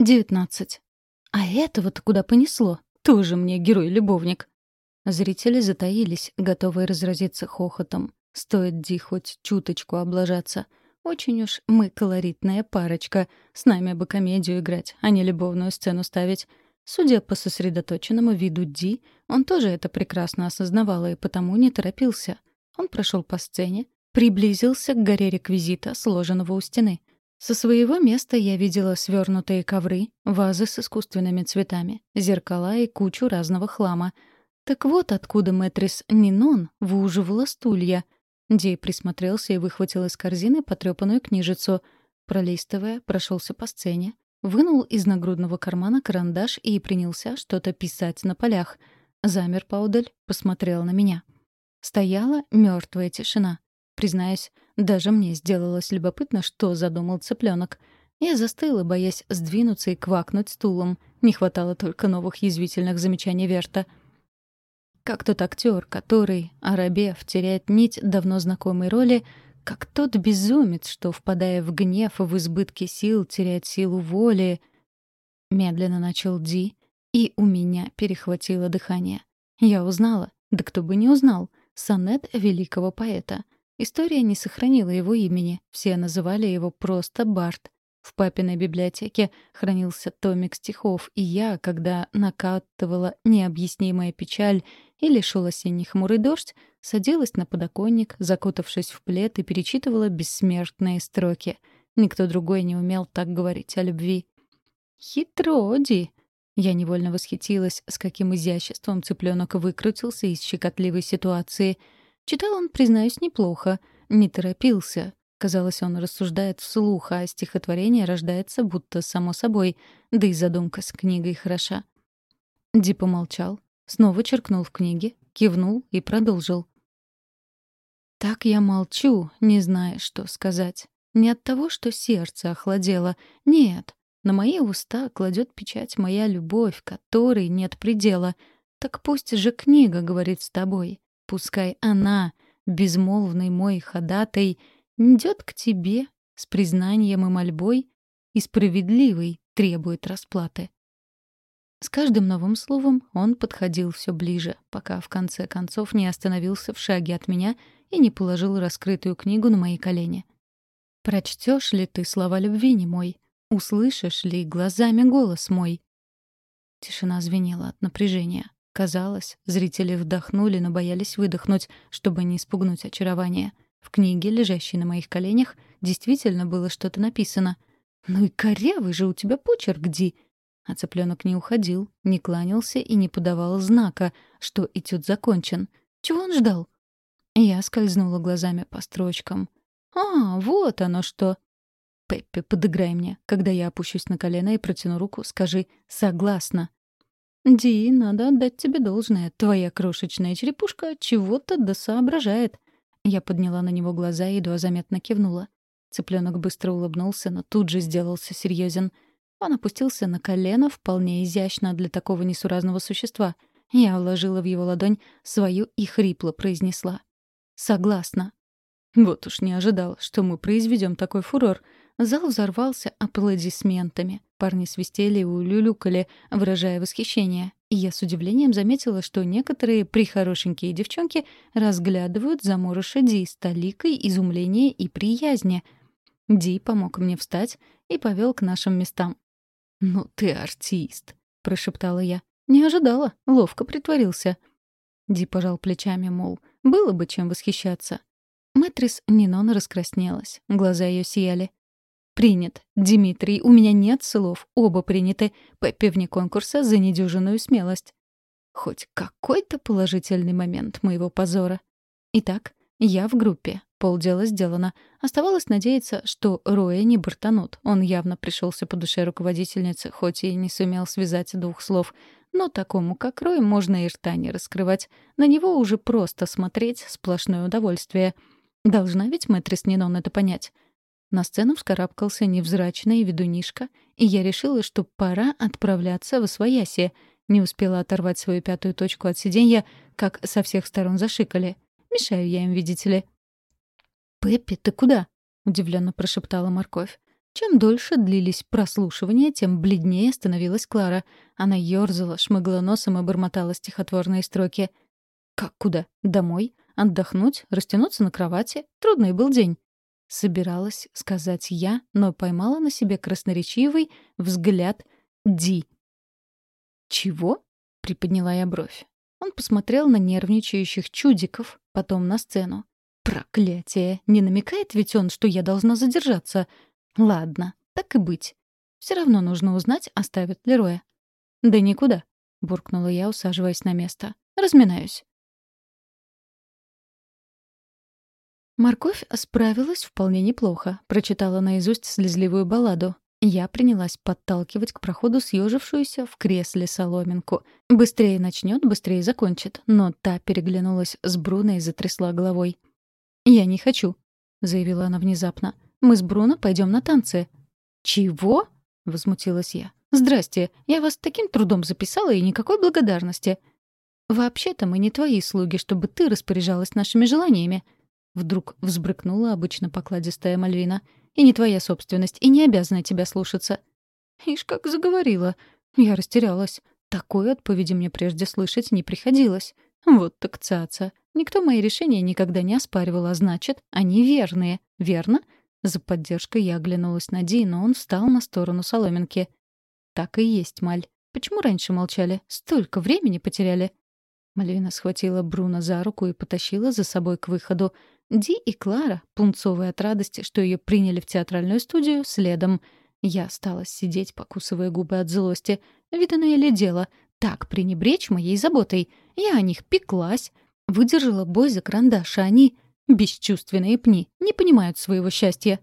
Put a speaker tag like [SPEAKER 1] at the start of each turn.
[SPEAKER 1] 19. А этого-то куда понесло? Тоже мне герой-любовник. Зрители затаились, готовые разразиться хохотом. Стоит Ди хоть чуточку облажаться. Очень уж мы колоритная парочка. С нами бы комедию играть, а не любовную сцену ставить. Судя по сосредоточенному виду Ди, он тоже это прекрасно осознавал и потому не торопился. Он прошел по сцене, приблизился к горе реквизита, сложенного у стены. Со своего места я видела свернутые ковры, вазы с искусственными цветами, зеркала и кучу разного хлама. Так вот откуда мэтрис Нинон выуживала стулья. Дей присмотрелся и выхватил из корзины потрёпанную книжицу. Пролистывая, прошелся по сцене, вынул из нагрудного кармана карандаш и принялся что-то писать на полях. Замер поодаль, посмотрел на меня. Стояла мертвая тишина. Признаюсь, даже мне сделалось любопытно, что задумал цыпленок. Я застыла, боясь сдвинуться и квакнуть стулом. Не хватало только новых язвительных замечаний Верта. Как тот актер, который, оробев, теряет нить давно знакомой роли, как тот безумец, что, впадая в гнев и в избытке сил, теряет силу воли. Медленно начал Ди, и у меня перехватило дыхание. Я узнала, да кто бы не узнал, сонет великого поэта — История не сохранила его имени, все называли его просто Барт. В папиной библиотеке хранился томик стихов, и я, когда накатывала необъяснимая печаль или шел осенний хмурый дождь, садилась на подоконник, закутавшись в плед, и перечитывала бессмертные строки. Никто другой не умел так говорить о любви. «Хитро, Ди!» Я невольно восхитилась, с каким изяществом цыпленок выкрутился из щекотливой ситуации — Читал он, признаюсь, неплохо, не торопился. Казалось, он рассуждает вслух, а стихотворение рождается будто само собой, да и задумка с книгой хороша. Ди помолчал, снова черкнул в книге, кивнул и продолжил. Так я молчу, не зная, что сказать. Не от того, что сердце охладело. Нет, на мои уста кладет печать моя любовь, которой нет предела. Так пусть же книга говорит с тобой. Пускай она, безмолвный мой ходатай, идет к тебе с признанием и мольбой и справедливой требует расплаты. С каждым новым словом он подходил все ближе, пока в конце концов не остановился в шаге от меня и не положил раскрытую книгу на мои колени. «Прочтешь ли ты слова любви не мой? Услышишь ли глазами голос мой?» Тишина звенела от напряжения. Казалось, зрители вдохнули, но боялись выдохнуть, чтобы не испугнуть очарование. В книге, лежащей на моих коленях, действительно было что-то написано. «Ну и корявый же у тебя почерк, Ди!» А цыпленок не уходил, не кланялся и не подавал знака, что этюд закончен. Чего он ждал? Я скользнула глазами по строчкам. «А, вот оно что!» «Пеппи, подыграй мне. Когда я опущусь на колено и протяну руку, скажи «согласна». «Ди, надо отдать тебе должное. Твоя крошечная черепушка чего-то досоображает». Я подняла на него глаза и едва заметно кивнула. Цыпленок быстро улыбнулся, но тут же сделался серьезен. Он опустился на колено вполне изящно для такого несуразного существа. Я вложила в его ладонь свою и хрипло произнесла. «Согласна». Вот уж не ожидал, что мы произведем такой фурор. Зал взорвался аплодисментами. Парни свистели и улюлюкали, выражая восхищение. И я с удивлением заметила, что некоторые прихорошенькие девчонки разглядывают заморыша Ди с толикой изумления и приязни. Ди помог мне встать и повел к нашим местам. «Ну ты артист», — прошептала я. «Не ожидала, ловко притворился». Ди пожал плечами, мол, было бы чем восхищаться. Мэтрис Нинон раскраснелась, глаза ее сияли. «Принят. Дмитрий, у меня нет слов. Оба приняты. Пеппи вне конкурса за недюжинную смелость». Хоть какой-то положительный момент моего позора. Итак, я в группе. Полдела сделано. Оставалось надеяться, что Роя не бортанут. Он явно пришелся по душе руководительницы, хоть и не сумел связать двух слов. Но такому, как Рой, можно и рта не раскрывать. На него уже просто смотреть — сплошное удовольствие. Должна ведь Мэтрис Нинон это понять. На сцену вскарабкался невзрачный ведунишка, и я решила, что пора отправляться в Освояси. Не успела оторвать свою пятую точку от сиденья, как со всех сторон зашикали. Мешаю я им, видите ли. «Пеппи, ты куда?» — удивленно прошептала морковь. Чем дольше длились прослушивания, тем бледнее становилась Клара. Она ёрзала, шмыгла носом и бормотала стихотворные строки. «Как куда? Домой? Отдохнуть? Растянуться на кровати? Трудный был день». Собиралась сказать я, но поймала на себе красноречивый взгляд Ди. «Чего?» — приподняла я бровь. Он посмотрел на нервничающих чудиков, потом на сцену. «Проклятие! Не намекает ведь он, что я должна задержаться? Ладно, так и быть. Все равно нужно узнать, оставят ли Роя». «Да никуда», — буркнула я, усаживаясь на место. «Разминаюсь». Морковь справилась вполне неплохо, прочитала наизусть слезливую балладу. Я принялась подталкивать к проходу съежившуюся в кресле соломинку. Быстрее начнет, быстрее закончит. Но та переглянулась с Бруно и затрясла головой. «Я не хочу», — заявила она внезапно. «Мы с Бруно пойдем на танцы». «Чего?» — возмутилась я. «Здрасте, я вас таким трудом записала и никакой благодарности». «Вообще-то мы не твои слуги, чтобы ты распоряжалась нашими желаниями», Вдруг взбрыкнула обычно покладистая Мальвина. «И не твоя собственность, и не обязана тебя слушаться». Ишь, как заговорила. Я растерялась. Такой отповеди мне прежде слышать не приходилось. Вот так цаца. Никто мои решения никогда не оспаривал, а значит, они верные. Верно? За поддержкой я оглянулась на Ди, но он встал на сторону соломинки. «Так и есть, Маль. Почему раньше молчали? Столько времени потеряли». Мальвина схватила Бруно за руку и потащила за собой к выходу. Ди и Клара, пунцовые от радости, что ее приняли в театральную студию, следом. Я стала сидеть, покусывая губы от злости. Виданное ли дело? Так пренебречь моей заботой. Я о них пеклась. Выдержала бой за карандаш, а они — бесчувственные пни, не понимают своего счастья.